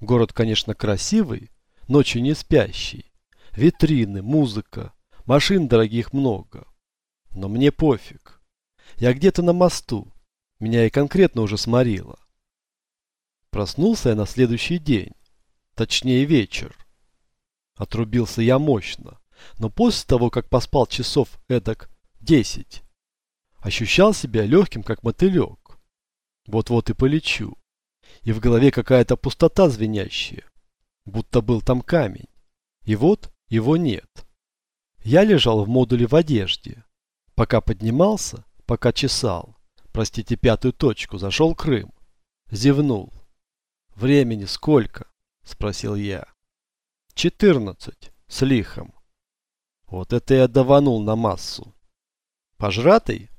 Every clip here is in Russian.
Город, конечно, красивый, ночью не спящий. Витрины, музыка, машин дорогих много. Но мне пофиг. Я где-то на мосту. Меня и конкретно уже сморило. Проснулся я на следующий день. Точнее вечер. Отрубился я мощно. Но после того, как поспал часов эдак 10, ощущал себя легким, как мотылек. Вот-вот и полечу. И в голове какая-то пустота звенящая. Будто был там камень. И вот его нет. Я лежал в модуле в одежде. Пока поднимался, пока чесал. Простите пятую точку, зашел Крым. Зевнул. «Времени сколько?» – спросил я. «Четырнадцать. С лихом». Вот это я даванул на массу. «Пожратый?»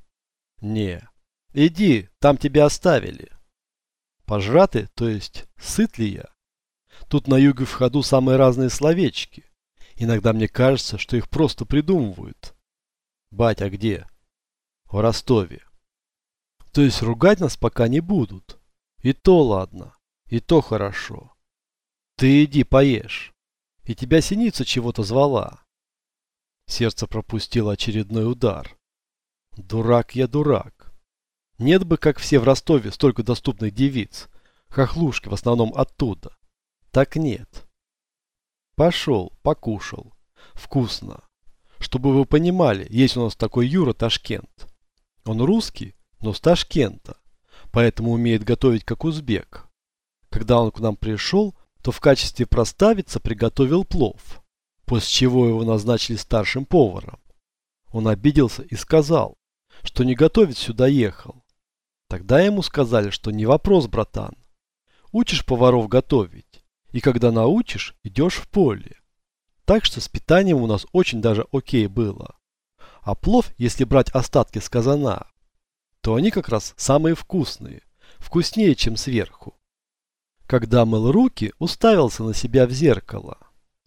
«Не. Иди, там тебя оставили». «Пожратый, то есть сыт ли я?» Тут на юге в ходу самые разные словечки. Иногда мне кажется, что их просто придумывают. Батя где? В Ростове. То есть ругать нас пока не будут. И то ладно. И то хорошо. Ты иди поешь. И тебя синица чего-то звала. Сердце пропустило очередной удар. Дурак я дурак. Нет бы, как все в Ростове, столько доступных девиц. Хохлушки в основном оттуда. Так нет. Пошел, покушал. Вкусно. Чтобы вы понимали, есть у нас такой Юра Ташкент. Он русский, но с Ташкента. Поэтому умеет готовить как узбек. Когда он к нам пришел, то в качестве проставица приготовил плов, после чего его назначили старшим поваром. Он обиделся и сказал, что не готовить сюда ехал. Тогда ему сказали, что не вопрос, братан. Учишь поваров готовить, и когда научишь, идешь в поле. Так что с питанием у нас очень даже окей было. А плов, если брать остатки с казана, то они как раз самые вкусные, вкуснее, чем сверху. Когда мыл руки, уставился на себя в зеркало.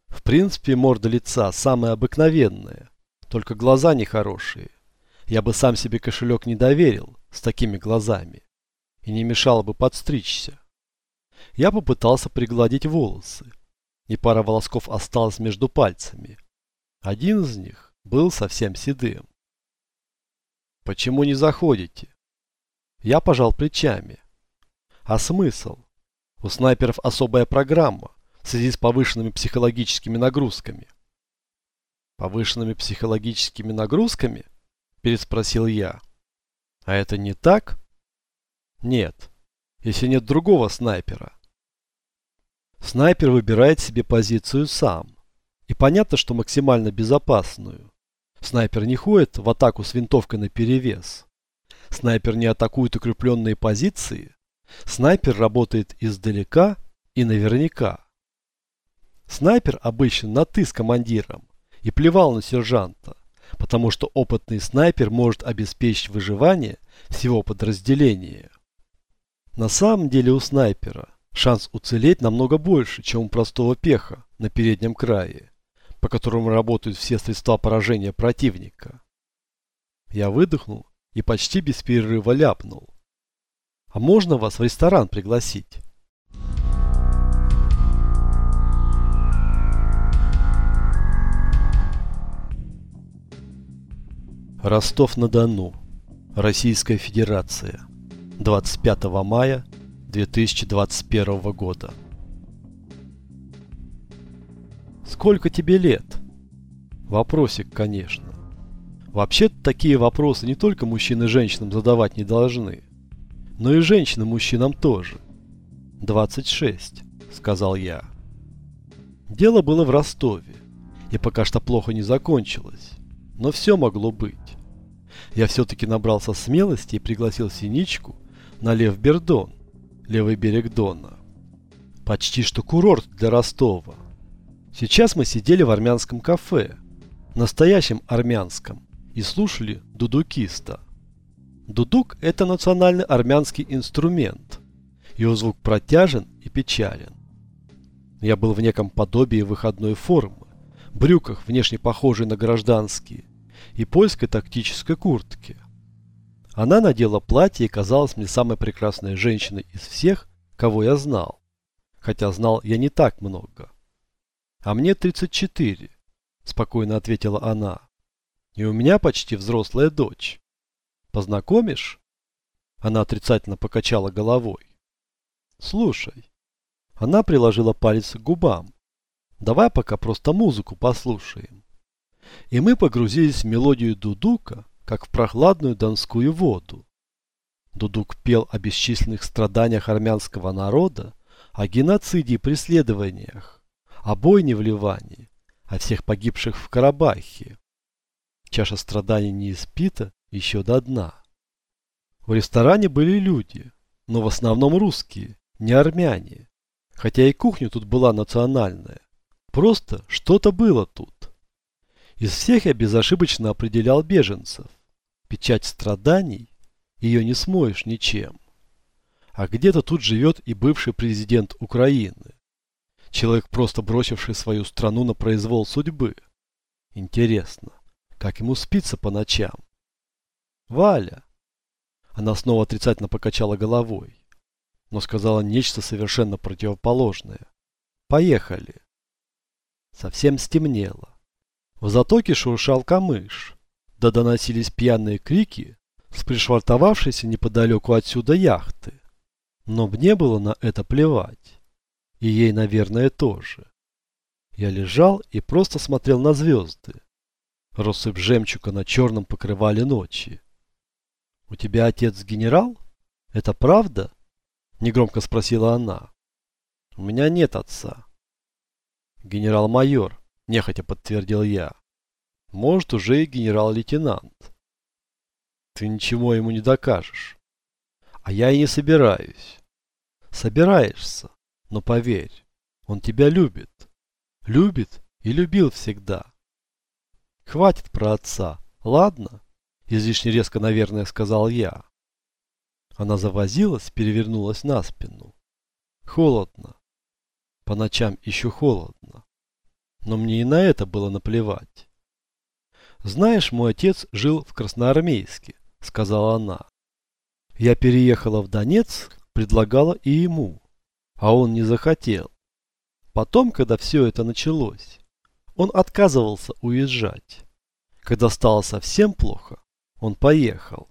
В принципе, морда лица самая обыкновенная, только глаза нехорошие. Я бы сам себе кошелек не доверил с такими глазами и не мешало бы подстричься. Я попытался пригладить волосы, и пара волосков осталась между пальцами. Один из них был совсем седым. «Почему не заходите?» Я пожал плечами. «А смысл? У снайперов особая программа в связи с повышенными психологическими нагрузками. Повышенными психологическими нагрузками? Переспросил я. А это не так? Нет, если нет другого снайпера. Снайпер выбирает себе позицию сам. И понятно, что максимально безопасную. Снайпер не ходит в атаку с винтовкой наперевес. Снайпер не атакует укрепленные позиции, Снайпер работает издалека и наверняка. Снайпер обычно на «ты» с командиром и плевал на сержанта, потому что опытный снайпер может обеспечить выживание всего подразделения. На самом деле у снайпера шанс уцелеть намного больше, чем у простого пеха на переднем крае, по которому работают все средства поражения противника. Я выдохнул и почти без перерыва ляпнул. А можно вас в ресторан пригласить? Ростов-на-Дону. Российская Федерация. 25 мая 2021 года. Сколько тебе лет? Вопросик, конечно. Вообще-то такие вопросы не только мужчины женщинам задавать не должны но и женщинам мужчинам тоже. 26, сказал я. Дело было в Ростове, и пока что плохо не закончилось, но все могло быть. Я все-таки набрался смелости и пригласил Синичку на Лев Бердон, левый берег Дона. Почти что курорт для Ростова. Сейчас мы сидели в армянском кафе, настоящем армянском, и слушали дудукиста. Дудук – это национальный армянский инструмент. Его звук протяжен и печален. Я был в неком подобии выходной формы, брюках, внешне похожей на гражданские, и польской тактической куртке. Она надела платье и казалась мне самой прекрасной женщиной из всех, кого я знал. хотя знал я не так много. А мне 34, спокойно ответила она. И у меня почти взрослая дочь. Познакомишь? Она отрицательно покачала головой. Слушай. Она приложила палец к губам. Давай пока просто музыку послушаем. И мы погрузились в мелодию дудука, как в прохладную донскую воду. Дудук пел о бесчисленных страданиях армянского народа, о геноциде и преследованиях, о бойне в Ливане, о всех погибших в Карабахе. Чаша страданий не испита еще до дна. В ресторане были люди, но в основном русские, не армяне. Хотя и кухня тут была национальная. Просто что-то было тут. Из всех я безошибочно определял беженцев. Печать страданий, ее не смоешь ничем. А где-то тут живет и бывший президент Украины. Человек, просто бросивший свою страну на произвол судьбы. Интересно, как ему спится по ночам? Валя! Она снова отрицательно покачала головой, но сказала нечто совершенно противоположное. Поехали. Совсем стемнело. В затоке шуршал камыш, да доносились пьяные крики с пришвартовавшейся неподалеку отсюда яхты. Но мне было на это плевать. И ей, наверное, тоже. Я лежал и просто смотрел на звезды. Россыпь жемчуга на черном покрывале ночи. «У тебя отец генерал? Это правда?» Негромко спросила она. «У меня нет отца». «Генерал-майор», нехотя подтвердил я. Может, уже и генерал-лейтенант. Ты ничего ему не докажешь. А я и не собираюсь. Собираешься, но поверь, он тебя любит. Любит и любил всегда. Хватит про отца, ладно? Излишне резко, наверное, сказал я. Она завозилась, перевернулась на спину. Холодно. По ночам еще холодно. Но мне и на это было наплевать. «Знаешь, мой отец жил в Красноармейске», — сказала она. «Я переехала в Донецк, предлагала и ему, а он не захотел. Потом, когда все это началось, он отказывался уезжать. Когда стало совсем плохо, он поехал.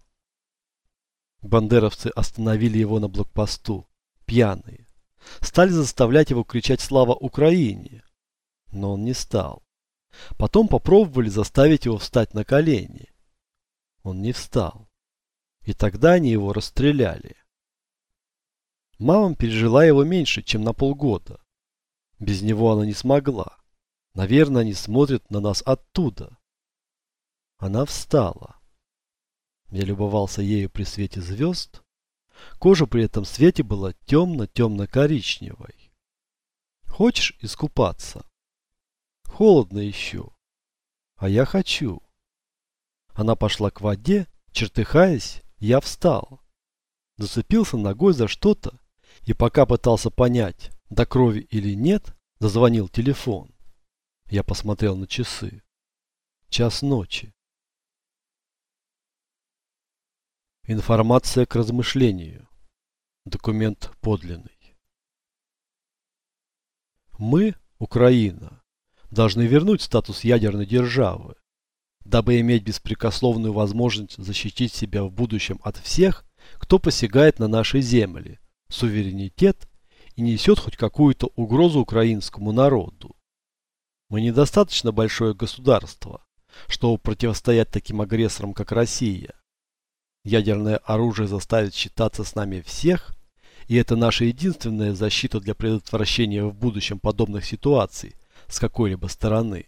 Бандеровцы остановили его на блокпосту, пьяные. Стали заставлять его кричать «Слава Украине!» Но он не стал. Потом попробовали заставить его встать на колени. Он не встал. И тогда они его расстреляли. Мама пережила его меньше, чем на полгода. Без него она не смогла. Наверное, они смотрят на нас оттуда. Она встала. Я любовался ею при свете звезд. Кожа при этом свете была темно-темно-коричневой. Хочешь искупаться? Холодно еще. А я хочу. Она пошла к воде, чертыхаясь, я встал. Зацепился ногой за что-то, и пока пытался понять, до крови или нет, зазвонил телефон. Я посмотрел на часы. Час ночи. Информация к размышлению. Документ подлинный. Мы, Украина, должны вернуть статус ядерной державы, дабы иметь беспрекословную возможность защитить себя в будущем от всех, кто посягает на наши земли, суверенитет и несет хоть какую-то угрозу украинскому народу. Мы недостаточно большое государство, чтобы противостоять таким агрессорам, как Россия. Ядерное оружие заставит считаться с нами всех, и это наша единственная защита для предотвращения в будущем подобных ситуаций, с какой-либо стороны.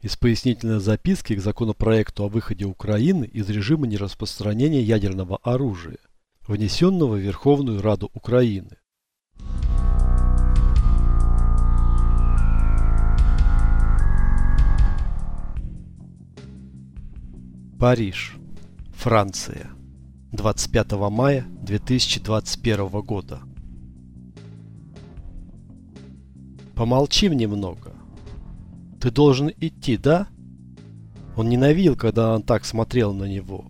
Из пояснительной записки к законопроекту о выходе Украины из режима нераспространения ядерного оружия, внесенного в Верховную Раду Украины. Париж, Франция, 25 мая 2021 года. Помолчим немного. Ты должен идти, да? Он ненавидел, когда она так смотрела на него.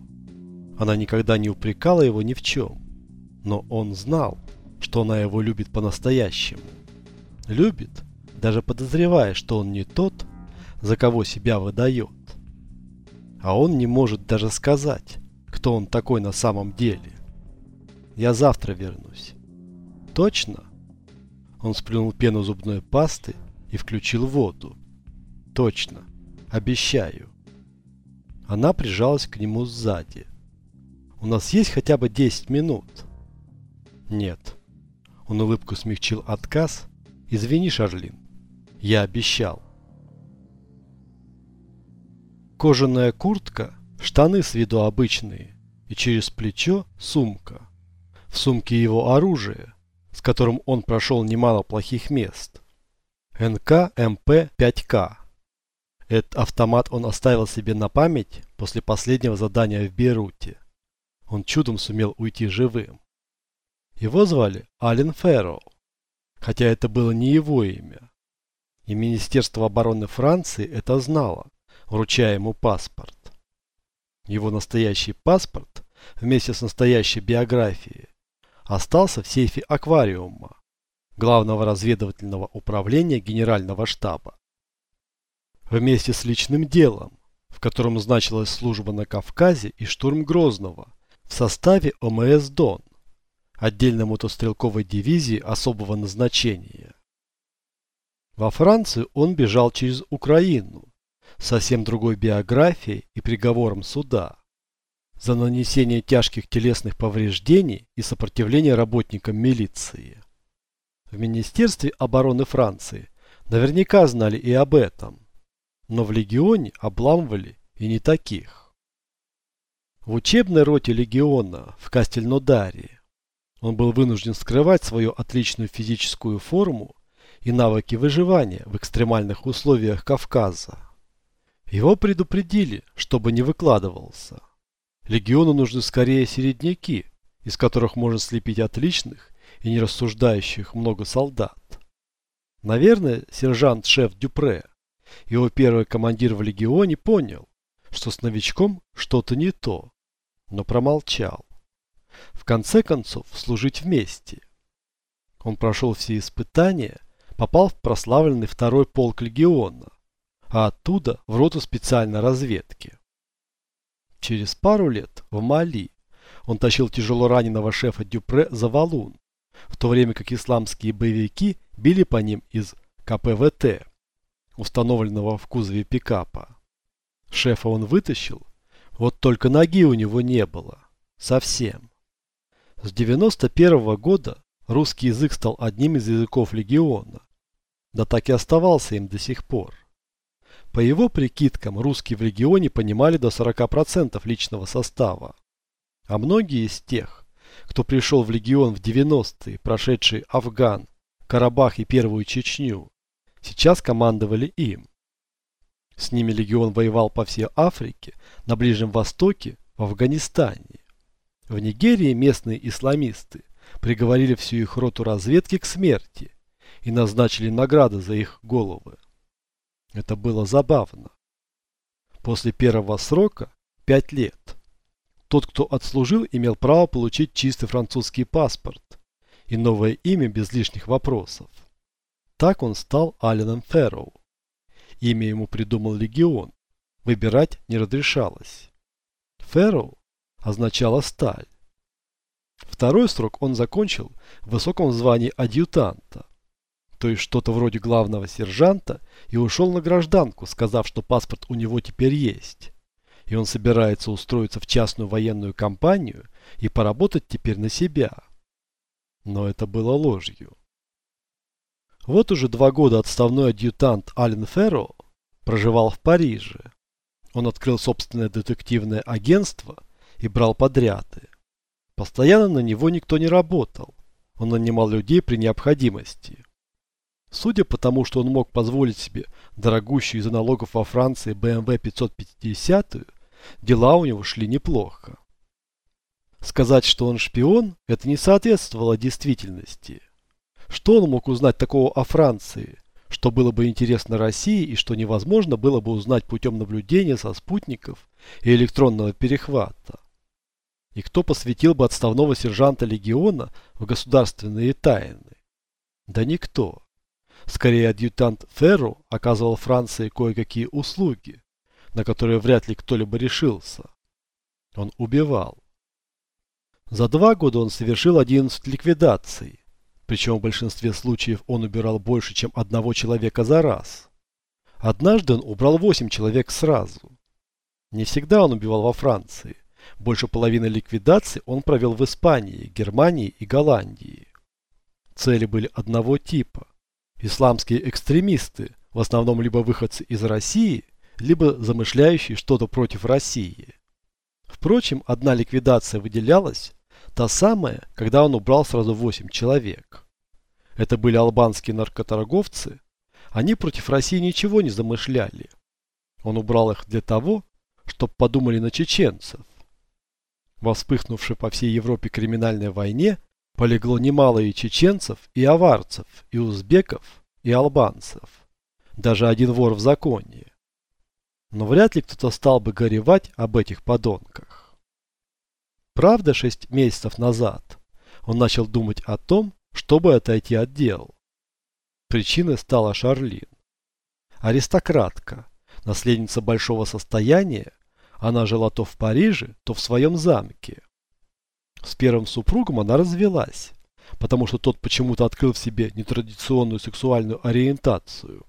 Она никогда не упрекала его ни в чем. Но он знал, что она его любит по-настоящему. Любит, даже подозревая, что он не тот, за кого себя выдает. А он не может даже сказать, кто он такой на самом деле. Я завтра вернусь. Точно? Он сплюнул пену зубной пасты и включил воду. Точно. Обещаю. Она прижалась к нему сзади. У нас есть хотя бы 10 минут? Нет. Он улыбку смягчил отказ. Извини, Шарлин. Я обещал. Кожаная куртка, штаны с виду обычные и через плечо сумка. В сумке его оружие, с которым он прошел немало плохих мест. HK MP-5K. Этот автомат он оставил себе на память после последнего задания в Бейруте. Он чудом сумел уйти живым. Его звали Ален Ферроу, хотя это было не его имя. И Министерство обороны Франции это знало, вручая ему паспорт. Его настоящий паспорт вместе с настоящей биографией остался в сейфе аквариума, главного разведывательного управления Генерального штаба. Вместе с личным делом, в котором значилась служба на Кавказе и штурм Грозного в составе ОМС «Дон», отдельной мотострелковой дивизии особого назначения. Во Францию он бежал через Украину, совсем другой биографией и приговором суда, за нанесение тяжких телесных повреждений и сопротивление работникам милиции. В Министерстве обороны Франции наверняка знали и об этом, но в легионе обламывали и не таких. В учебной роте легиона в Кастельнодаре он был вынужден скрывать свою отличную физическую форму и навыки выживания в экстремальных условиях Кавказа. Его предупредили, чтобы не выкладывался. Легиону нужны скорее середняки, из которых можно слепить отличных и не рассуждающих много солдат. Наверное, сержант-шеф Дюпре, его первый командир в легионе, понял, что с новичком что-то не то, но промолчал. В конце концов, служить вместе. Он прошел все испытания попал в прославленный второй полк легиона, а оттуда в роту специальной разведки. Через пару лет в Мали он тащил тяжело раненого шефа Дюпре за валун, в то время как исламские боевики били по ним из КПВТ, установленного в кузове пикапа. Шефа он вытащил, вот только ноги у него не было. Совсем. С 91 -го года Русский язык стал одним из языков легиона, да так и оставался им до сих пор. По его прикидкам, русские в регионе понимали до 40% личного состава, а многие из тех, кто пришел в легион в 90-е, прошедшие Афган, Карабах и Первую Чечню, сейчас командовали им. С ними легион воевал по всей Африке, на Ближнем Востоке, в Афганистане. В Нигерии местные исламисты приговорили всю их роту разведки к смерти и назначили награды за их головы. Это было забавно. После первого срока – пять лет. Тот, кто отслужил, имел право получить чистый французский паспорт и новое имя без лишних вопросов. Так он стал Аленом Ферроу. Имя ему придумал легион. Выбирать не разрешалось. Ферроу означало сталь. Второй срок он закончил в высоком звании адъютанта, то есть что-то вроде главного сержанта, и ушел на гражданку, сказав, что паспорт у него теперь есть. И он собирается устроиться в частную военную компанию и поработать теперь на себя. Но это было ложью. Вот уже два года отставной адъютант Ален Ферро проживал в Париже. Он открыл собственное детективное агентство и брал подряды. Постоянно на него никто не работал. Он нанимал людей при необходимости. Судя по тому, что он мог позволить себе дорогущую из-за налогов во Франции BMW 550, дела у него шли неплохо. Сказать, что он шпион, это не соответствовало действительности. Что он мог узнать такого о Франции, что было бы интересно России и что невозможно было бы узнать путем наблюдения со спутников и электронного перехвата? И кто посвятил бы отставного сержанта легиона в государственные тайны? Да никто. Скорее, адъютант Ферру оказывал Франции кое-какие услуги, на которые вряд ли кто-либо решился. Он убивал. За два года он совершил 11 ликвидаций, причем в большинстве случаев он убирал больше, чем одного человека за раз. Однажды он убрал 8 человек сразу. Не всегда он убивал во Франции. Больше половины ликвидаций он провел в Испании, Германии и Голландии. Цели были одного типа. Исламские экстремисты, в основном либо выходцы из России, либо замышляющие что-то против России. Впрочем, одна ликвидация выделялась, та самая, когда он убрал сразу 8 человек. Это были албанские наркоторговцы, они против России ничего не замышляли. Он убрал их для того, чтобы подумали на чеченцев. Во вспыхнувшей по всей Европе криминальной войне полегло немало и чеченцев, и аварцев, и узбеков, и албанцев. Даже один вор в законе. Но вряд ли кто-то стал бы горевать об этих подонках. Правда, шесть месяцев назад он начал думать о том, чтобы отойти от дел. Причиной стала Шарлин. Аристократка, наследница большого состояния, она жила то в Париже, то в своем замке. С первым супругом она развелась, потому что тот почему-то открыл в себе нетрадиционную сексуальную ориентацию.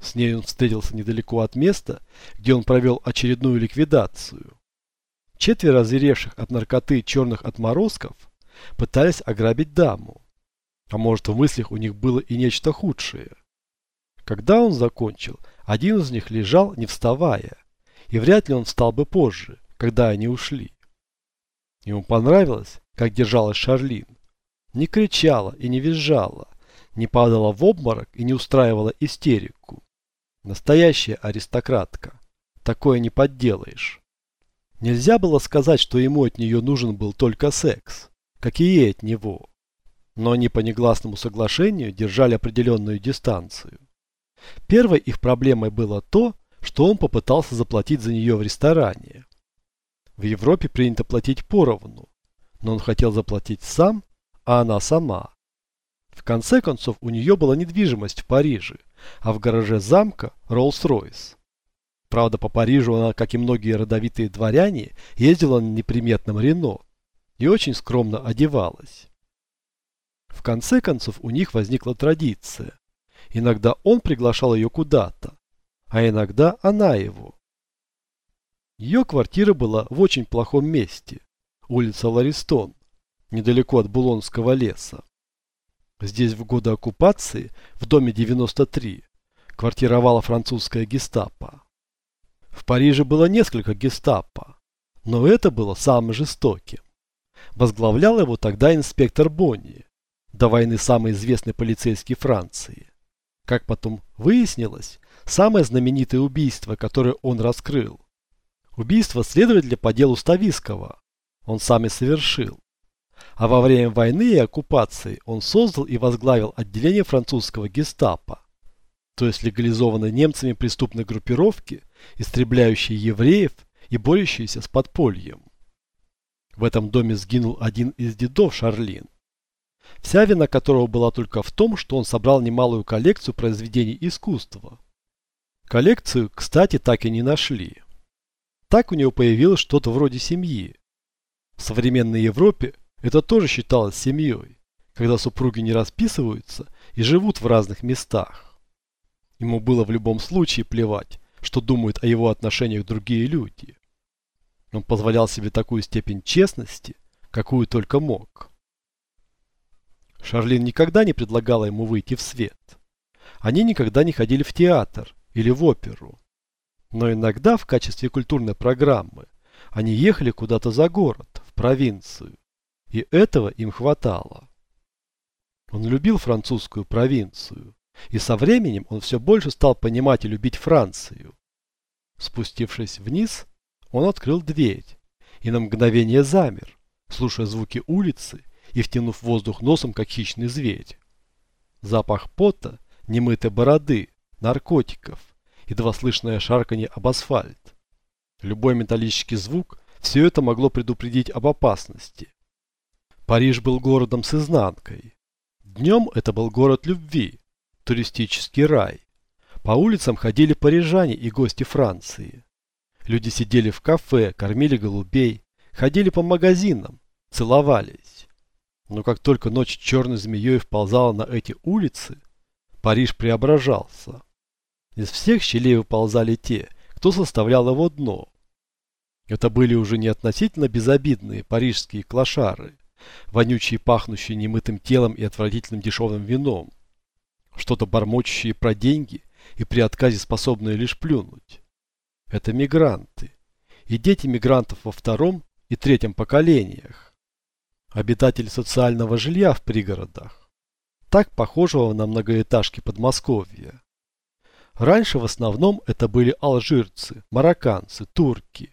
С ней он встретился недалеко от места, где он провел очередную ликвидацию. Четверо озверевших от наркоты черных отморозков пытались ограбить даму. А может в мыслях у них было и нечто худшее. Когда он закончил, один из них лежал, не вставая, и вряд ли он встал бы позже, когда они ушли. Ему понравилось, как держалась Шарлин. Не кричала и не визжала, не падала в обморок и не устраивала истерику. Настоящая аристократка. Такое не подделаешь. Нельзя было сказать, что ему от нее нужен был только секс, как и ей от него. Но они по негласному соглашению держали определенную дистанцию. Первой их проблемой было то, что он попытался заплатить за нее в ресторане. В Европе принято платить поровну, но он хотел заплатить сам, а она сама. В конце концов, у нее была недвижимость в Париже, а в гараже замка Роллс-Ройс. Правда, по Парижу она, как и многие родовитые дворяне, ездила на неприметном Рено и очень скромно одевалась. В конце концов, у них возникла традиция. Иногда он приглашал ее куда-то, а иногда она его. Ее квартира была в очень плохом месте, улица Ларистон, недалеко от Булонского леса. Здесь в годы оккупации, в доме 93, квартировала французская гестапо. В Париже было несколько гестапо, но это было самым жестоким. Возглавлял его тогда инспектор Бонни, до войны самый известный полицейский Франции. Как потом выяснилось, самое знаменитое убийство, которое он раскрыл. Убийство следователя по делу Ставиского. Он сам и совершил. А во время войны и оккупации он создал и возглавил отделение французского гестапо, то есть легализованной немцами преступной группировки, истребляющей евреев и борющейся с подпольем. В этом доме сгинул один из дедов Шарлин, вся вина которого была только в том, что он собрал немалую коллекцию произведений искусства. Коллекцию, кстати, так и не нашли. Так у него появилось что-то вроде семьи. В современной Европе это тоже считалось семьей, когда супруги не расписываются и живут в разных местах. Ему было в любом случае плевать, что думают о его отношениях другие люди. Он позволял себе такую степень честности, какую только мог. Шарлин никогда не предлагала ему выйти в свет. Они никогда не ходили в театр или в оперу. Но иногда в качестве культурной программы они ехали куда-то за город, в провинцию. И этого им хватало. Он любил французскую провинцию, и со временем он все больше стал понимать и любить Францию. Спустившись вниз, он открыл дверь и на мгновение замер, слушая звуки улицы и втянув воздух носом, как хищный зверь. Запах пота, немытой бороды, наркотиков, едва слышное шарканье об асфальт. Любой металлический звук Все это могло предупредить об опасности. Париж был городом с изнанкой. Днем это был город любви, туристический рай. По улицам ходили парижане и гости Франции. Люди сидели в кафе, кормили голубей, ходили по магазинам, целовались. Но как только ночь черной змеей вползала на эти улицы, Париж преображался. Из всех щелей выползали те, кто составлял его дно. Это были уже не относительно безобидные парижские клошары, вонючие, пахнущие немытым телом и отвратительным дешевым вином, что-то бормочущие про деньги и при отказе способные лишь плюнуть. Это мигранты. И дети мигрантов во втором и третьем поколениях. Обитатели социального жилья в пригородах. Так похожего на многоэтажки Подмосковья. Раньше в основном это были алжирцы, марокканцы, турки.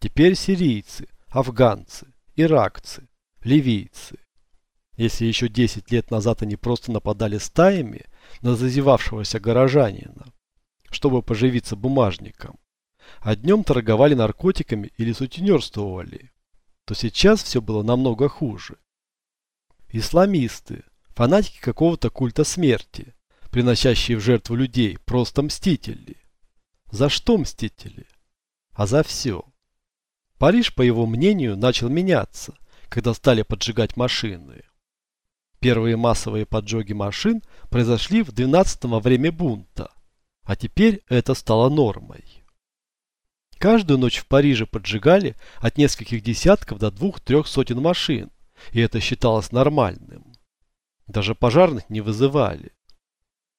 Теперь сирийцы, афганцы, иракцы, ливийцы. Если еще 10 лет назад они просто нападали стаями на зазевавшегося горожанина, чтобы поживиться бумажником, а днем торговали наркотиками или сутенерствовали, то сейчас все было намного хуже. Исламисты, фанатики какого-то культа смерти, приносящие в жертву людей, просто мстители. За что мстители? А за все. Париж, по его мнению, начал меняться, когда стали поджигать машины. Первые массовые поджоги машин произошли в 12-го время бунта, а теперь это стало нормой. Каждую ночь в Париже поджигали от нескольких десятков до двух-трех сотен машин, и это считалось нормальным. Даже пожарных не вызывали.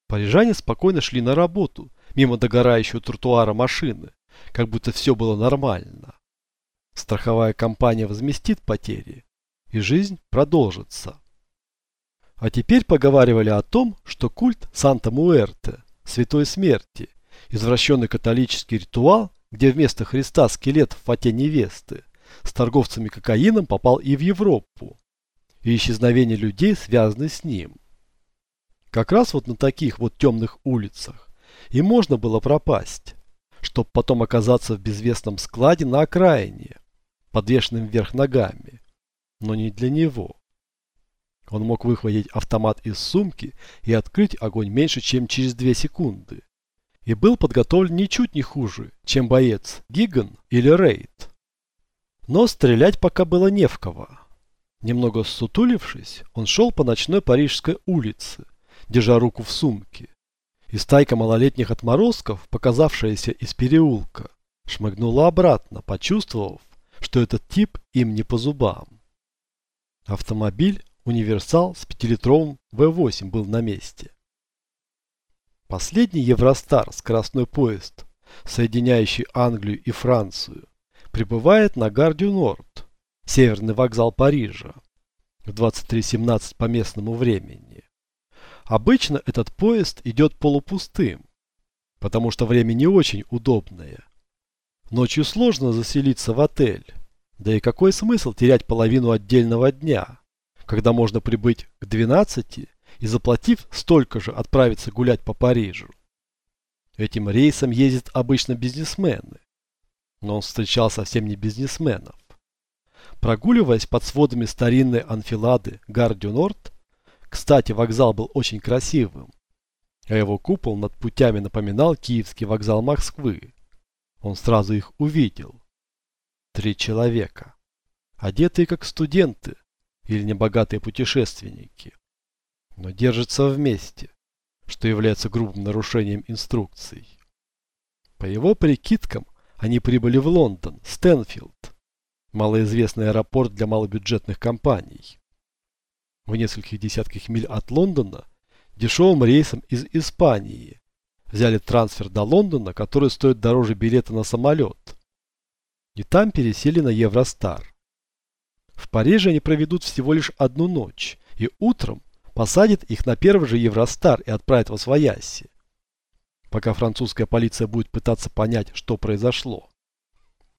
Парижане спокойно шли на работу, мимо догорающего тротуара машины, как будто все было нормально. Страховая компания возместит потери, и жизнь продолжится. А теперь поговаривали о том, что культ Санта-Муэрте, Святой Смерти, извращенный католический ритуал, где вместо Христа скелет в фате невесты, с торговцами кокаином попал и в Европу, и исчезновение людей связаны с ним. Как раз вот на таких вот темных улицах и можно было пропасть, чтобы потом оказаться в безвестном складе на окраине, подвешенным вверх ногами. Но не для него. Он мог выхватить автомат из сумки и открыть огонь меньше, чем через две секунды. И был подготовлен ничуть не хуже, чем боец Гиган или Рейд. Но стрелять пока было не в кого. Немного сутулившись, он шел по ночной парижской улице, держа руку в сумке. И стайка малолетних отморозков, показавшаяся из переулка, шмыгнула обратно, почувствовав, что этот тип им не по зубам. Автомобиль Универсал с пятилитровым V8 был на месте. Последний Евростар, скоростной поезд, соединяющий Англию и Францию, прибывает на Гардию Норд, северный вокзал Парижа, в 23.17 по местному времени. Обычно этот поезд идет полупустым, потому что время не очень удобное. Ночью сложно заселиться в отель, да и какой смысл терять половину отдельного дня, когда можно прибыть к 12 и заплатив столько же отправиться гулять по Парижу. Этим рейсом ездят обычно бизнесмены, но он встречал совсем не бизнесменов. Прогуливаясь под сводами старинной анфилады Гардю-Норд, кстати, вокзал был очень красивым, а его купол над путями напоминал киевский вокзал Москвы. Он сразу их увидел. Три человека, одетые как студенты, или небогатые путешественники, но держатся вместе, что является грубым нарушением инструкций. По его прикидкам, они прибыли в Лондон, Стэнфилд, малоизвестный аэропорт для малобюджетных компаний. В нескольких десятках миль от Лондона дешевым рейсом из Испании взяли трансфер до Лондона, который стоит дороже билета на самолет. И там пересели на Евростар. В Париже они проведут всего лишь одну ночь, и утром посадят их на первый же Евростар и отправят в Освояси. Пока французская полиция будет пытаться понять, что произошло.